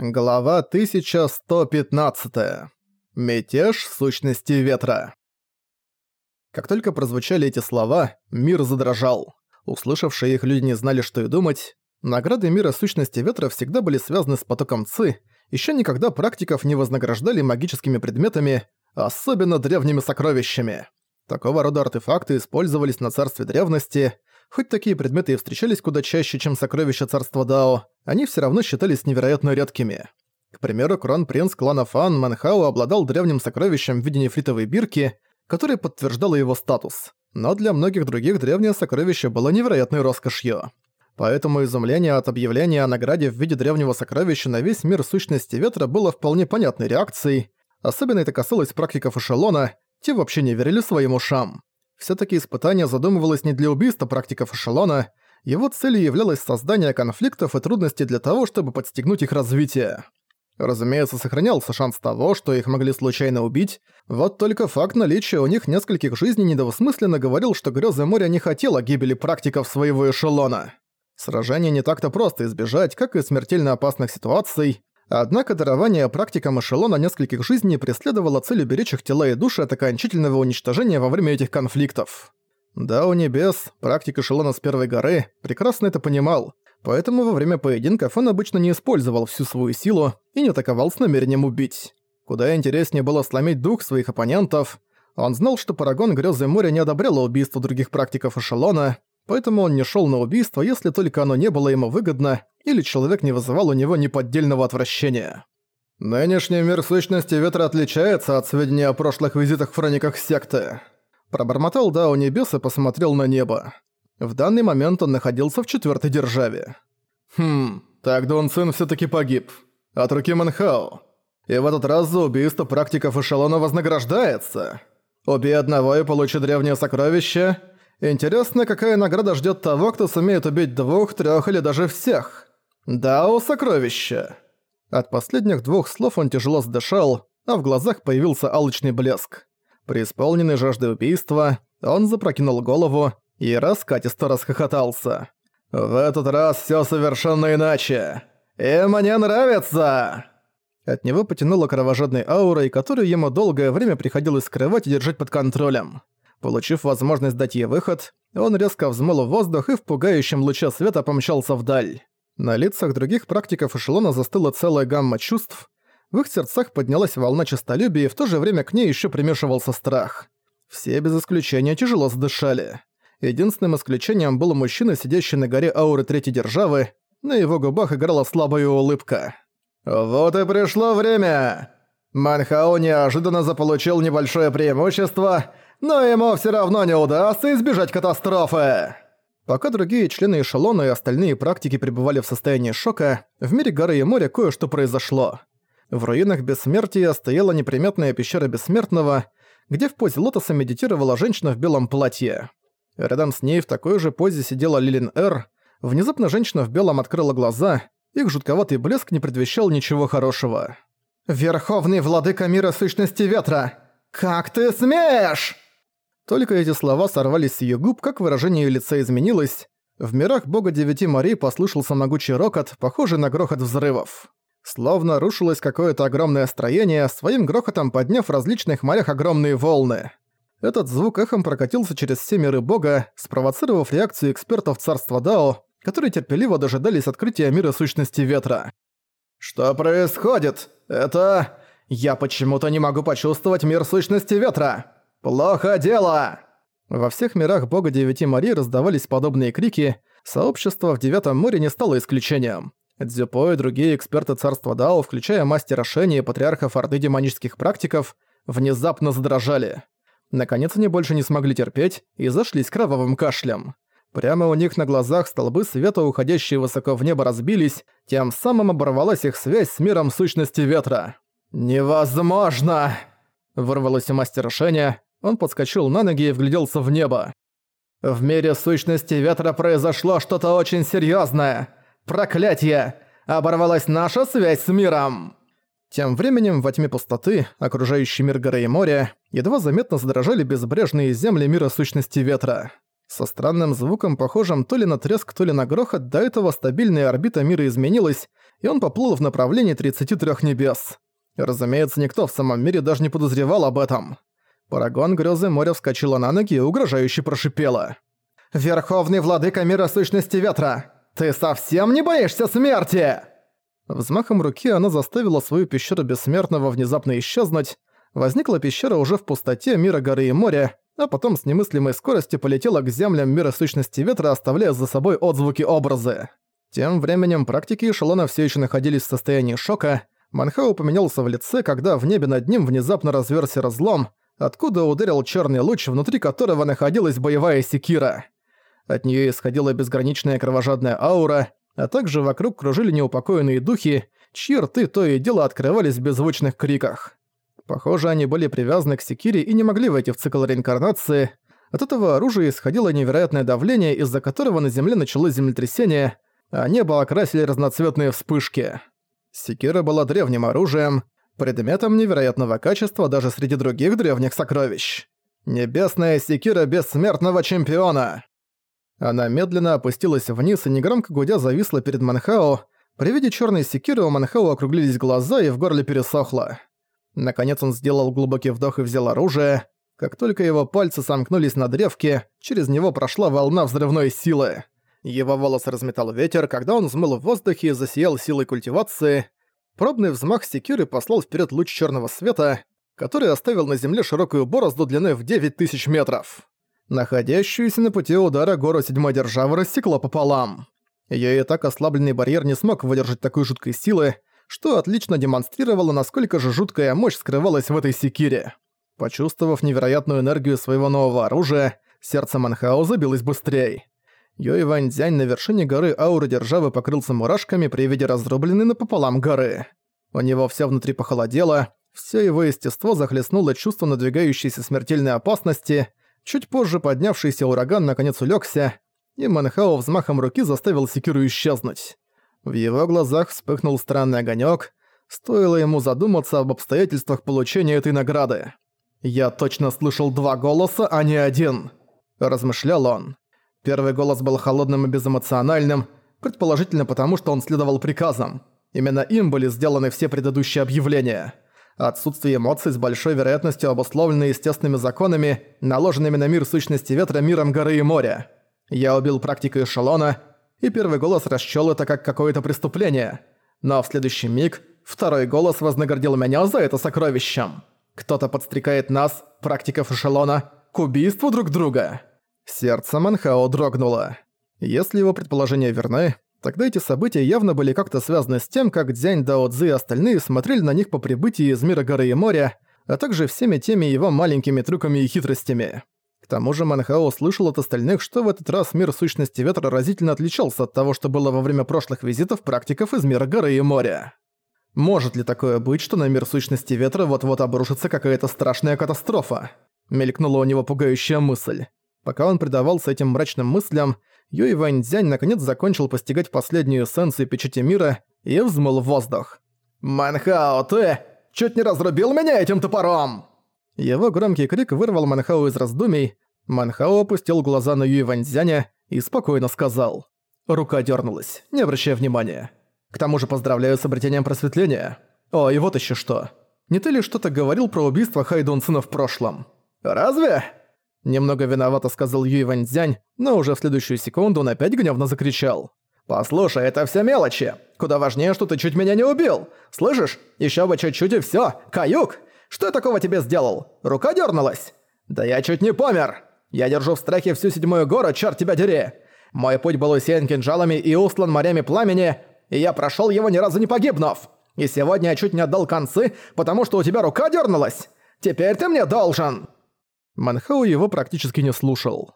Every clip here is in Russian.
Глава 1115. Мятеж сущности ветра. Как только прозвучали эти слова, мир задрожал. Услышавшие их люди не знали, что и думать. Награды мира сущности ветра всегда были связаны с потоком Ци, еще никогда практиков не вознаграждали магическими предметами, особенно древними сокровищами. Такого рода артефакты использовались на царстве древности, Хоть такие предметы и встречались куда чаще, чем сокровища царства Дао, они все равно считались невероятно редкими. К примеру, крон-принц клана Фан Манхао обладал древним сокровищем в виде нефритовой бирки, которое подтверждало его статус. Но для многих других древнее сокровище было невероятной роскошью. Поэтому изумление от объявления о награде в виде древнего сокровища на весь мир сущности ветра было вполне понятной реакцией. Особенно это касалось практиков эшелона, те вообще не верили своим ушам. Всё-таки испытание задумывалось не для убийства практиков эшелона, его целью являлось создание конфликтов и трудностей для того, чтобы подстегнуть их развитие. Разумеется, сохранялся шанс того, что их могли случайно убить, вот только факт наличия у них нескольких жизней недовосмысленно говорил, что Грёзы моря не хотела гибели практиков своего эшелона. Сражение не так-то просто избежать, как и смертельно опасных ситуаций, Однако дарование практикам эшелона нескольких жизней преследовало цель уберечь их тела и души от окончательного уничтожения во время этих конфликтов. Да, у небес, практик эшелона с первой горы, прекрасно это понимал, поэтому во время поединков он обычно не использовал всю свою силу и не атаковал с намерением убить. Куда интереснее было сломить дух своих оппонентов. Он знал, что Парагон Грёзы моря не одобряла убийство других практиков эшелона, поэтому он не шел на убийство, если только оно не было ему выгодно или человек не вызывал у него неподдельного отвращения. «Нынешний мир сущности ветра отличается от сведений о прошлых визитах в хрониках секты». Пробормотал Дао Небес и посмотрел на небо. В данный момент он находился в четвертой державе. «Хм, так Дон Цин всё-таки погиб. От руки Манхао. И в этот раз за убийство практиков эшелона вознаграждается. Убей одного и получи древнее сокровище. Интересно, какая награда ждёт того, кто сумеет убить двух, трёх или даже всех. «Дао сокровища!» От последних двух слов он тяжело задышал, а в глазах появился алчный блеск. Преисполненный жаждой убийства, он запрокинул голову и раскатисто расхохотался. «В этот раз всё совершенно иначе! И мне нравится!» От него потянуло кровожадной аурой, которую ему долгое время приходилось скрывать и держать под контролем. Получив возможность дать ей выход, он резко взмыл в воздух и в пугающем луче света помчался вдаль. На лицах других практиков эшелона застыла целая гамма чувств, в их сердцах поднялась волна честолюбия, и в то же время к ней еще примешивался страх. Все без исключения тяжело задышали. Единственным исключением был мужчина, сидящий на горе ауры Третьей Державы, на его губах играла слабая улыбка. «Вот и пришло время!» Манхао неожиданно заполучил небольшое преимущество, но ему все равно не удастся избежать катастрофы. Пока другие члены эшелона и остальные практики пребывали в состоянии шока, в мире горы и моря кое-что произошло. В руинах Бессмертия стояла неприметная пещера Бессмертного, где в позе лотоса медитировала женщина в белом платье. Рядом с ней в такой же позе сидела Лилин Эр. Внезапно женщина в белом открыла глаза, их жутковатый блеск не предвещал ничего хорошего. «Верховный владыка мира сущности ветра! Как ты смеешь!» Только эти слова сорвались с её губ, как выражение её лица изменилось. В мирах бога девяти морей послышался могучий рокот, похожий на грохот взрывов. Словно рушилось какое-то огромное строение, своим грохотом подняв в различных морях огромные волны. Этот звук эхом прокатился через все миры бога, спровоцировав реакцию экспертов царства Дао, которые терпеливо дожидались открытия мира сущности ветра. «Что происходит? Это... Я почему-то не могу почувствовать мир сущности ветра!» «Плохо дело!» Во всех мирах бога Девяти морей раздавались подобные крики, сообщество в Девятом море не стало исключением. Дзюпо и другие эксперты царства Дао, включая мастера Шени и патриархов Орды демонических практиков, внезапно задрожали. Наконец они больше не смогли терпеть и зашлись кровавым кашлем. Прямо у них на глазах столбы света, уходящие высоко в небо, разбились, тем самым оборвалась их связь с миром сущности ветра. «Невозможно!» Вырвалось у мастера Шеня, он подскочил на ноги и вгляделся в небо. «В мире сущности ветра произошло что-то очень серьёзное! Проклятие! Оборвалась наша связь с миром!» Тем временем во тьме пустоты, окружающей мир горы и моря, едва заметно задрожали безбрежные земли мира сущности ветра. Со странным звуком, похожим то ли на треск, то ли на грохот, до этого стабильная орбита мира изменилась, и он поплыл в направлении 33 небес. Разумеется, никто в самом мире даже не подозревал об этом. Парагон грёзы моря вскочила на ноги и угрожающе прошипела. «Верховный владыка мира сущности ветра! Ты совсем не боишься смерти?» Взмахом руки она заставила свою пещеру бессмертного внезапно исчезнуть. Возникла пещера уже в пустоте мира горы и моря, а потом с немыслимой скоростью полетела к землям мира сущности ветра, оставляя за собой отзвуки-образы. Тем временем практики эшелона все еще находились в состоянии шока. Манхау поменялся в лице, когда в небе над ним внезапно разверся разлом, откуда ударил черный луч, внутри которого находилась боевая секира. От нее исходила безграничная кровожадная аура, а также вокруг кружили неупокоенные духи, чьи рты то и дело открывались в беззвучных криках. Похоже, они были привязаны к секире и не могли войти в цикл реинкарнации. От этого оружия исходило невероятное давление, из-за которого на Земле началось землетрясение, а небо окрасили разноцветные вспышки. Секира была древним оружием, предметом невероятного качества даже среди других древних сокровищ. Небесная секира бессмертного чемпиона! Она медленно опустилась вниз и негромко гудя зависла перед Манхао. При виде черной секиры у Манхао округлились глаза и в горле пересохло. Наконец он сделал глубокий вдох и взял оружие. Как только его пальцы сомкнулись на древке, через него прошла волна взрывной силы. Его волосы разметал ветер, когда он взмыл в воздухе и засиял силой культивации. Пробный взмах секиры послал вперед луч черного света, который оставил на земле широкую борозду длиной в 9000 метров. Находящуюся на пути удара гору седьмой державы рассекло пополам. Её и так ослабленный барьер не смог выдержать такой жуткой силы, что отлично демонстрировало, насколько же жуткая мощь скрывалась в этой секире. Почувствовав невероятную энергию своего нового оружия, сердце Манхао забилось быстрее. Йой Ваньцзянь на вершине горы ауры державы покрылся мурашками при виде разрубленной напополам горы. У него всё внутри похолодело, всё его естество захлестнуло чувство надвигающейся смертельной опасности, Чуть позже поднявшийся ураган наконец улегся, и Манхао взмахом руки заставил секиру исчезнуть. В его глазах вспыхнул странный огонек. Стоило ему задуматься об обстоятельствах получения этой награды. «Я точно слышал два голоса, а не один», – размышлял он. Первый голос был холодным и безэмоциональным, предположительно потому, что он следовал приказам. Именно им были сделаны все предыдущие объявления – Отсутствие эмоций с большой вероятностью обусловлено естественными законами, наложенными на мир сущности ветра миром горы и моря. Я убил практика эшелона, и первый голос расчёл это как какое-то преступление. Но в следующий миг второй голос вознаградил меня за это сокровищем. Кто-то подстрекает нас, практиков эшелона, к убийству друг друга. Сердце Манхао дрогнуло. Если его предположения верны, Тогда эти события явно были как-то связаны с тем, как Дзянь Дао и остальные смотрели на них по прибытии из мира горы и моря, а также всеми теми его маленькими трюками и хитростями. К тому же Манхао слышал от остальных, что в этот раз мир сущности ветра разительно отличался от того, что было во время прошлых визитов практиков из мира горы и моря. Может ли такое быть, что на мир сущности ветра вот-вот обрушится какая-то страшная катастрофа? Мелькнула у него пугающая мысль. Пока он предавался этим мрачным мыслям, Юй Ваньцзянь наконец закончил постигать последнюю эссенцию печати мира и взмыл в воздух. «Манхао, ты чуть не разрубил меня этим топором!» Его громкий крик вырвал Манхао из раздумий. Манхао опустил глаза на Юй Ваньцзяня и спокойно сказал. Рука дернулась, не обращая внимания. «К тому же поздравляю с обретением просветления. О, и вот еще что. Не ты ли что-то говорил про убийство Хайдун Сына в прошлом?» «Разве?» Немного виновато сказал Юй Ваньцзянь, но уже в следующую секунду он опять гневно закричал. «Послушай, это все мелочи. Куда важнее, что ты чуть меня не убил. Слышишь? Еще бы чуть-чуть и все. Каюк! Что я такого тебе сделал? Рука дернулась? Да я чуть не помер. Я держу в страхе всю седьмую гору, черт тебя дери. Мой путь был усеян кинжалами и устлан морями пламени, и я прошел его ни разу не погибнув. И сегодня я чуть не отдал концы, потому что у тебя рука дернулась. Теперь ты мне должен!» Манхау его практически не слушал.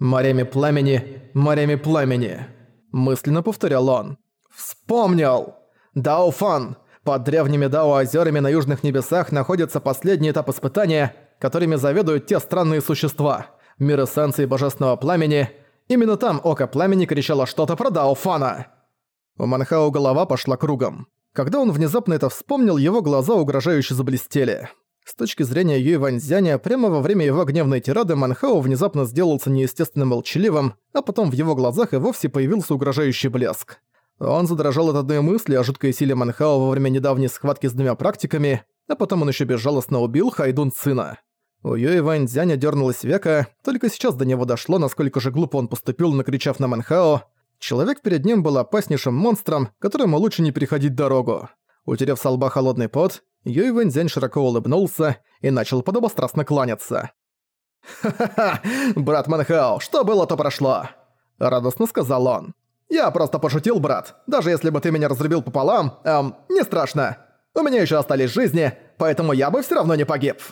«Морями пламени, морями пламени», – мысленно повторял он. «Вспомнил! Даофан! Под древними Дао-озерами на южных небесах находится последний этап испытания, которыми заведуют те странные существа. Мир эссенции божественного пламени. Именно там Око Пламени кричало что-то про Даофана». У Манхау голова пошла кругом. Когда он внезапно это вспомнил, его глаза угрожающе заблестели. С точки зрения Юй Ваньзяня, прямо во время его гневной тирады Манхао внезапно сделался неестественно молчаливым, а потом в его глазах и вовсе появился угрожающий блеск. Он задрожал от одной мысли о жуткой силе Манхао во время недавней схватки с двумя практиками, а потом он еще безжалостно убил Хайдун сына. У Юй Ваньзяня дернулось века, только сейчас до него дошло, насколько же глупо он поступил, накричав на Манхао. Человек перед ним был опаснейшим монстром, которому лучше не переходить дорогу. Утерев со лба холодный пот, Юй Вэньцзянь широко улыбнулся и начал подобострастно кланяться. «Ха-ха-ха! Брат Манхао, что было, то прошло!» Радостно сказал он. «Я просто пошутил, брат. Даже если бы ты меня разрубил пополам, эм, не страшно. У меня еще остались жизни, поэтому я бы все равно не погиб».